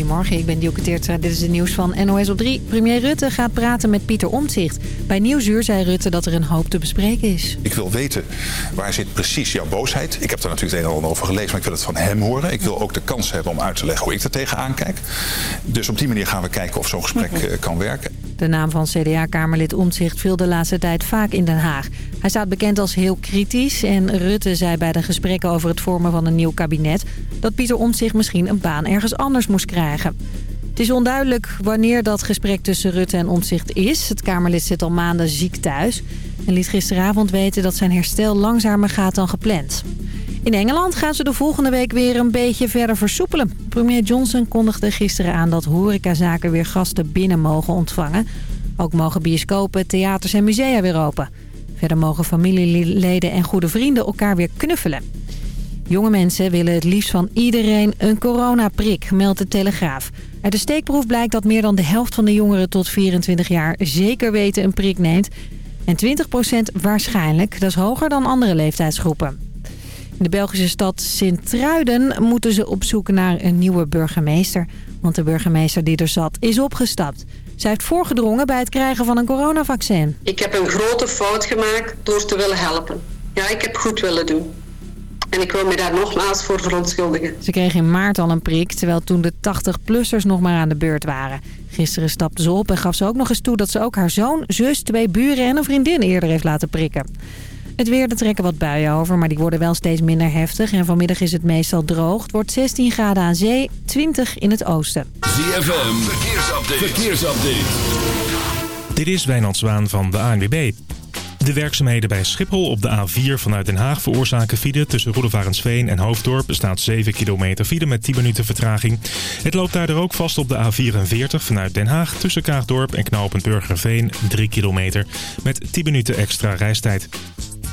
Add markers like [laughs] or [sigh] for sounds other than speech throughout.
Goedemorgen, ik ben Dielke Teertra. Dit is het nieuws van NOS op 3. Premier Rutte gaat praten met Pieter Omtzigt. Bij Nieuwsuur zei Rutte dat er een hoop te bespreken is. Ik wil weten waar zit precies jouw boosheid. Ik heb daar natuurlijk het een en ander over gelezen, maar ik wil het van hem horen. Ik wil ook de kans hebben om uit te leggen hoe ik er tegenaan kijk. Dus op die manier gaan we kijken of zo'n gesprek eh, kan werken. De naam van CDA-kamerlid Omtzigt viel de laatste tijd vaak in Den Haag. Hij staat bekend als heel kritisch en Rutte zei bij de gesprekken over het vormen van een nieuw kabinet... dat Pieter Omtzigt misschien een baan ergens anders moest krijgen. Het is onduidelijk wanneer dat gesprek tussen Rutte en Omtzigt is. Het Kamerlid zit al maanden ziek thuis en liet gisteravond weten dat zijn herstel langzamer gaat dan gepland. In Engeland gaan ze de volgende week weer een beetje verder versoepelen. Premier Johnson kondigde gisteren aan dat horecazaken weer gasten binnen mogen ontvangen. Ook mogen bioscopen, theaters en musea weer open. Verder mogen familieleden en goede vrienden elkaar weer knuffelen. Jonge mensen willen het liefst van iedereen een coronaprik, meldt de Telegraaf. Uit de steekproef blijkt dat meer dan de helft van de jongeren tot 24 jaar zeker weten een prik neemt. En 20% waarschijnlijk, dat is hoger dan andere leeftijdsgroepen. In de Belgische stad Sint-Truiden moeten ze op zoek naar een nieuwe burgemeester. Want de burgemeester die er zat is opgestapt. Zij heeft voorgedrongen bij het krijgen van een coronavaccin. Ik heb een grote fout gemaakt door te willen helpen. Ja, ik heb goed willen doen. En ik wil me daar nogmaals voor verontschuldigen. Ze kreeg in maart al een prik, terwijl toen de 80-plussers nog maar aan de beurt waren. Gisteren stapte ze op en gaf ze ook nog eens toe dat ze ook haar zoon, zus, twee buren en een vriendin eerder heeft laten prikken. Het weer, er trekken wat buien over, maar die worden wel steeds minder heftig. En vanmiddag is het meestal droog. Het wordt 16 graden aan zee, 20 in het oosten. ZFM, verkeersupdate. verkeersupdate. Dit is Wijnand Zwaan van de ANWB. De werkzaamheden bij Schiphol op de A4 vanuit Den Haag veroorzaken file. Tussen Roedevarensveen en Hoofddorp bestaat 7 kilometer file met 10 minuten vertraging. Het loopt daardoor ook vast op de A44 vanuit Den Haag tussen Kaagdorp en Burgerveen 3 kilometer met 10 minuten extra reistijd.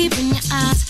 Deep in your eyes.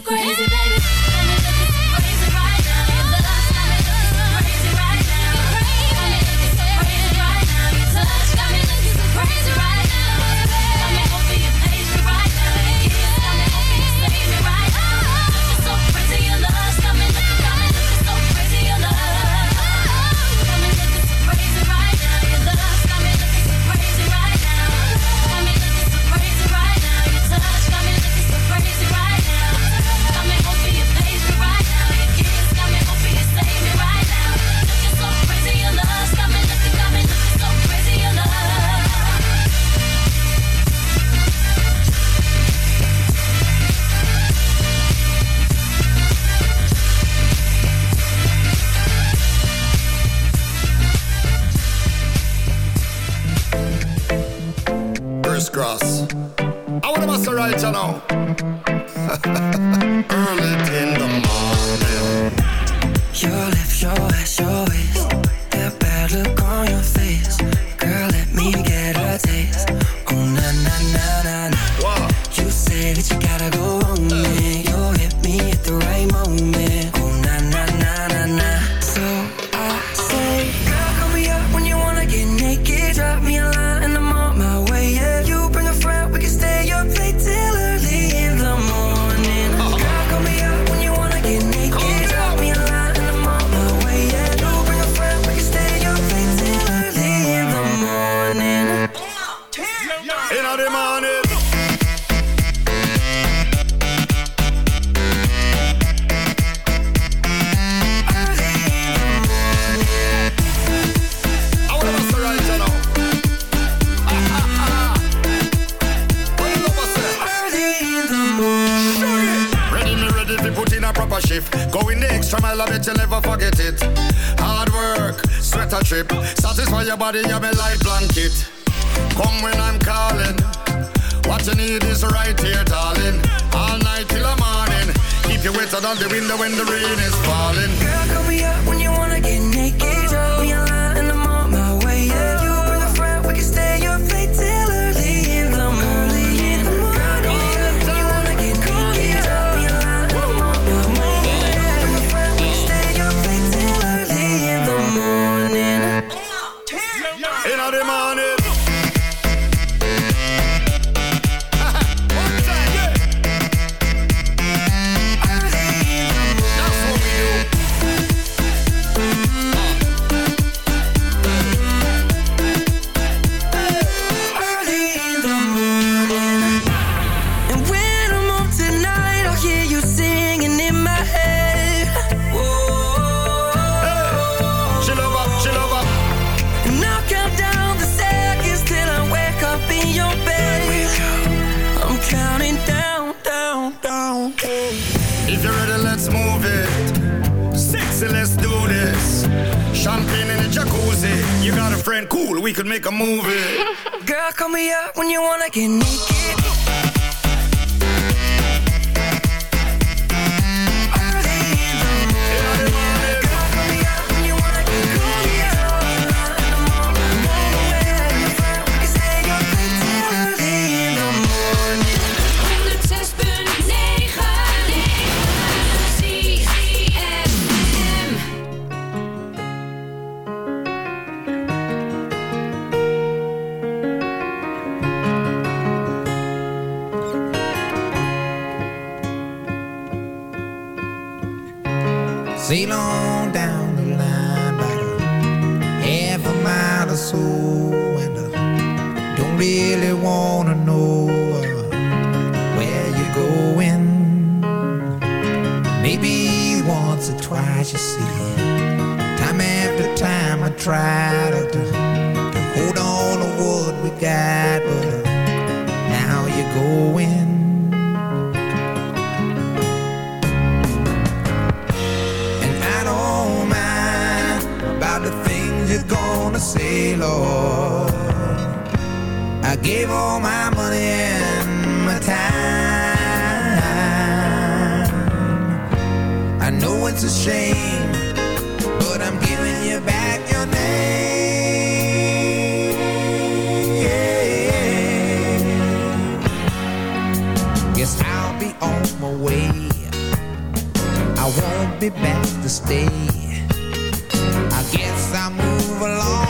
crazy, baby. Early move it. [laughs] Girl, call me up when you wanna get naked. it's a shame, but I'm giving you back your name. Guess I'll be on my way. I won't be back to stay. I guess I'll move along.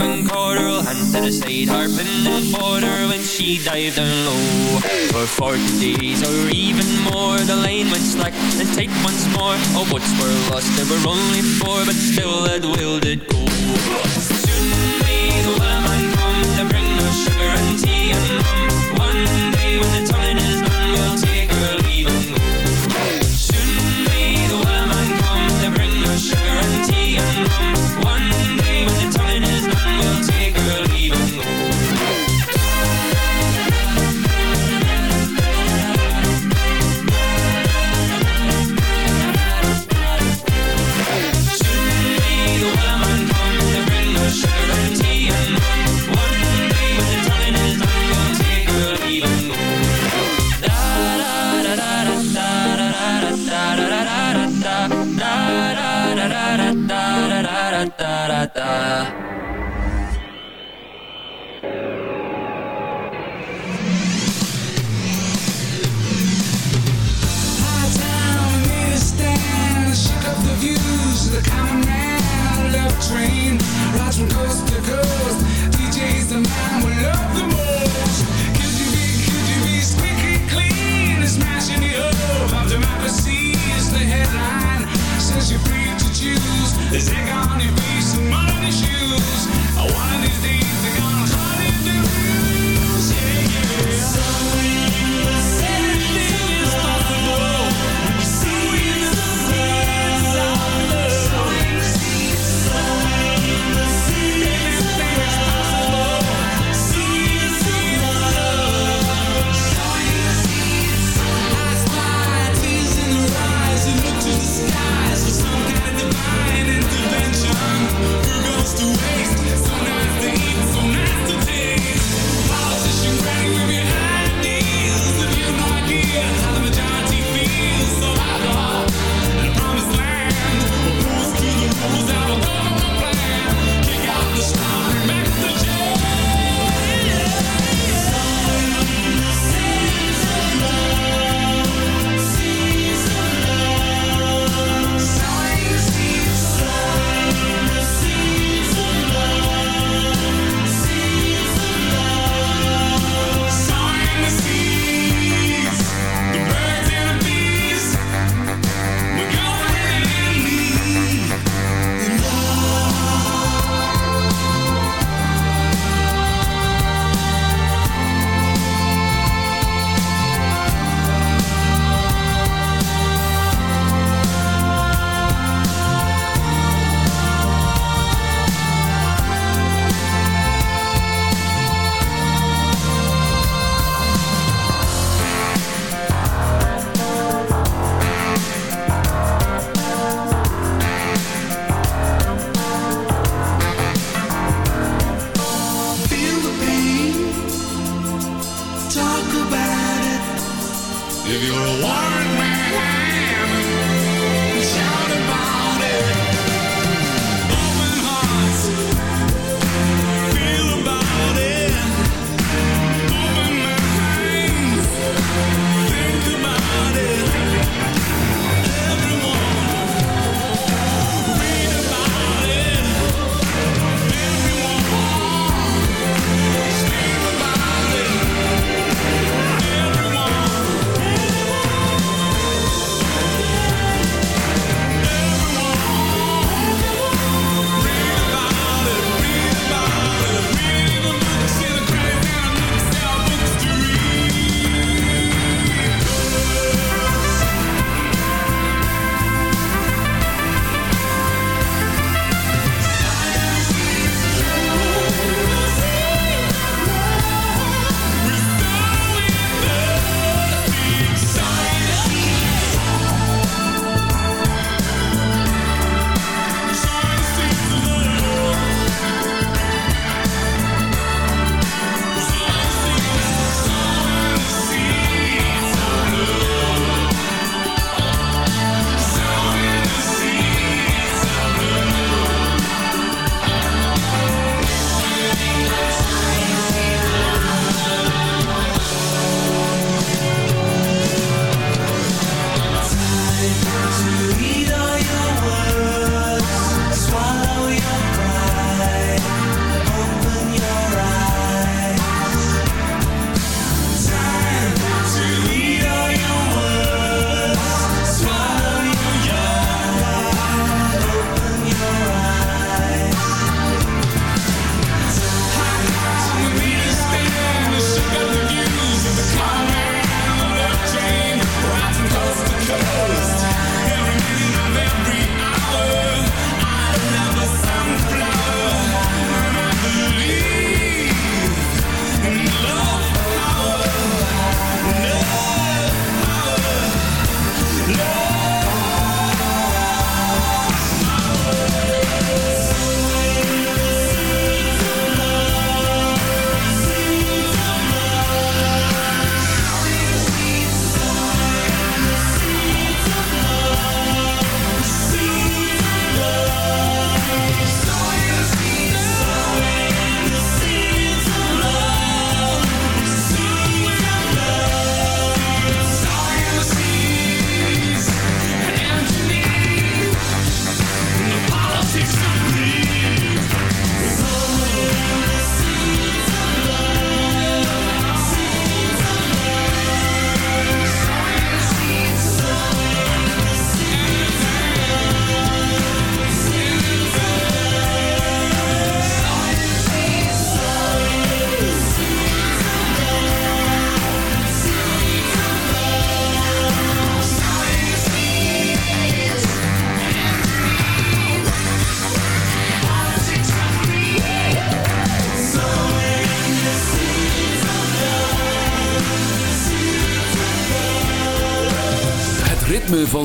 And caught her. Hand to the side, harping and her when she dived down low. For forty days or even more, the line went slack and tight once more. Oh, All boats were lost, there were only four, but still that whale did go.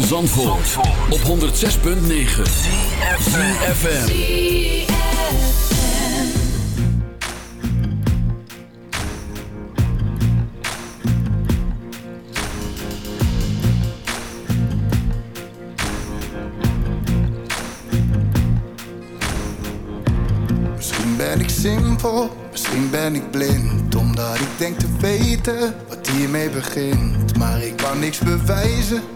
Zandvoort, op 106.9 CFFM Misschien ben ik simpel, misschien ben ik blind Omdat ik denk te weten wat hiermee begint. Maar ik kan niks bewijzen,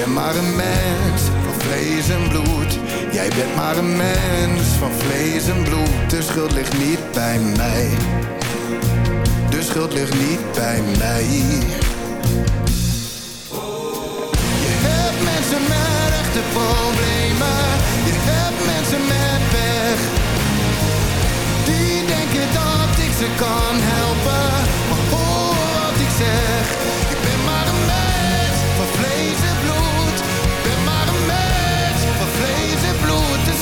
Ik ben maar een mens van vlees en bloed. Jij bent maar een mens van vlees en bloed. De schuld ligt niet bij mij. De schuld ligt niet bij mij. Je hebt mensen met echte problemen. Je hebt mensen met pech. Die denken dat ik ze kan helpen. Maar hoor wat ik zeg.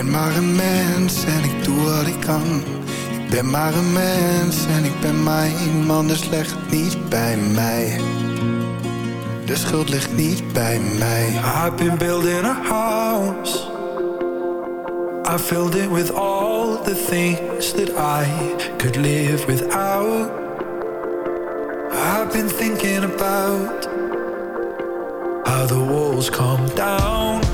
Ben maar een mens en ik doe wat ik kan. Ik ben maar een mens en ik ben maar iemand. Leg het niet bij mij. De schuld ligt niet bij mij. I've been building a house. I filled it with all the things that I could live without. I've been thinking about how the walls come down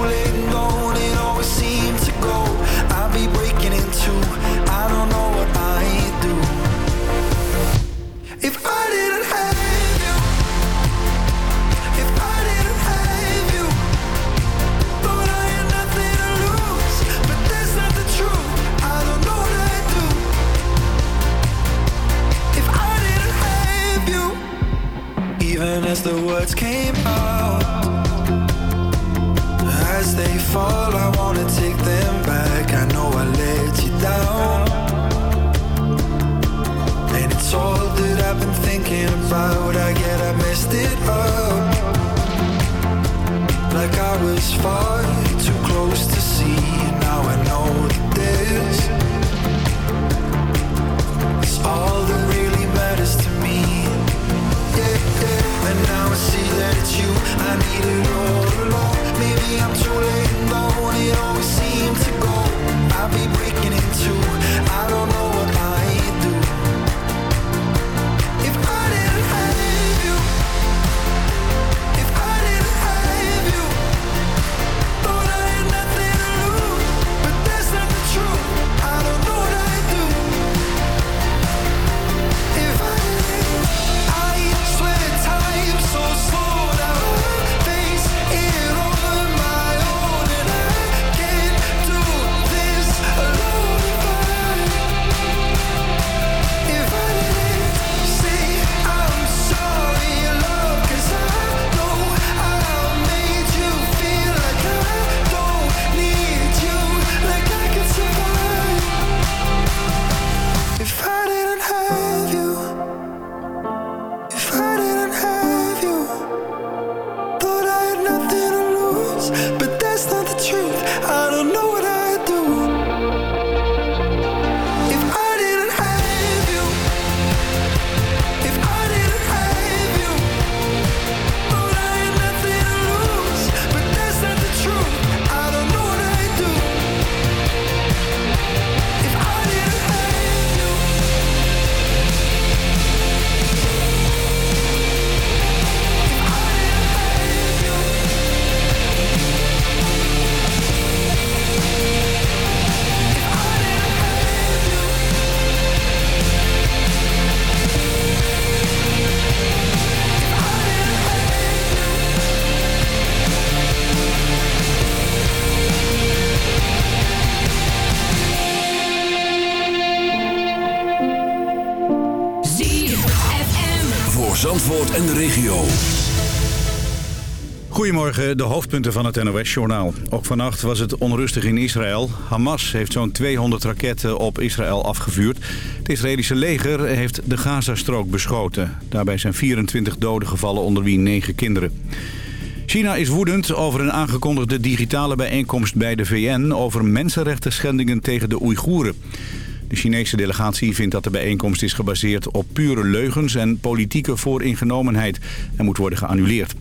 coolest out, I get I messed it up. Like I was far too close to see, now I know that this is all that really matters to me. Yeah, yeah. And now I see that it's you, I need it all along. Maybe I'm too late now, it always seems to go. I'll be breaking in two, I don't know what I Goedemorgen, de hoofdpunten van het NOS-journaal. Ook vannacht was het onrustig in Israël. Hamas heeft zo'n 200 raketten op Israël afgevuurd. Het Israëlische leger heeft de Gazastrook beschoten. Daarbij zijn 24 doden gevallen, onder wie 9 kinderen. China is woedend over een aangekondigde digitale bijeenkomst bij de VN... over mensenrechten schendingen tegen de Oeigoeren. De Chinese delegatie vindt dat de bijeenkomst is gebaseerd op pure leugens... en politieke vooringenomenheid en moet worden geannuleerd.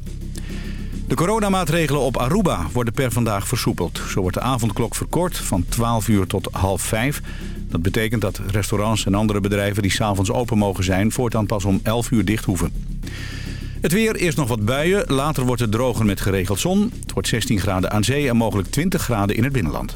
De coronamaatregelen op Aruba worden per vandaag versoepeld. Zo wordt de avondklok verkort van 12 uur tot half 5. Dat betekent dat restaurants en andere bedrijven die s'avonds open mogen zijn... voortaan pas om 11 uur dicht hoeven. Het weer, eerst nog wat buien. Later wordt het droger met geregeld zon. Het wordt 16 graden aan zee en mogelijk 20 graden in het binnenland.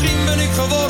Misschien ben ik gewoon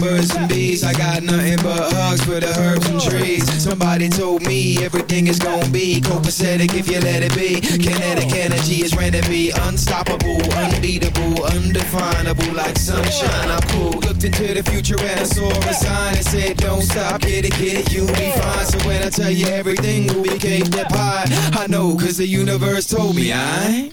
birds and bees. I got nothing but hugs for the herbs and trees. Somebody told me everything is gonna be copacetic if you let it be. Kinetic energy is to be unstoppable, unbeatable, undefinable, like sunshine. I'm cool. Looked into the future and I saw a sign that said, Don't stop, get it, get it, you'll be fine. So when I tell you everything will be cake that pie, I know, cause the universe told me I.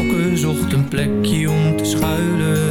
zocht een plekje om te schuilen.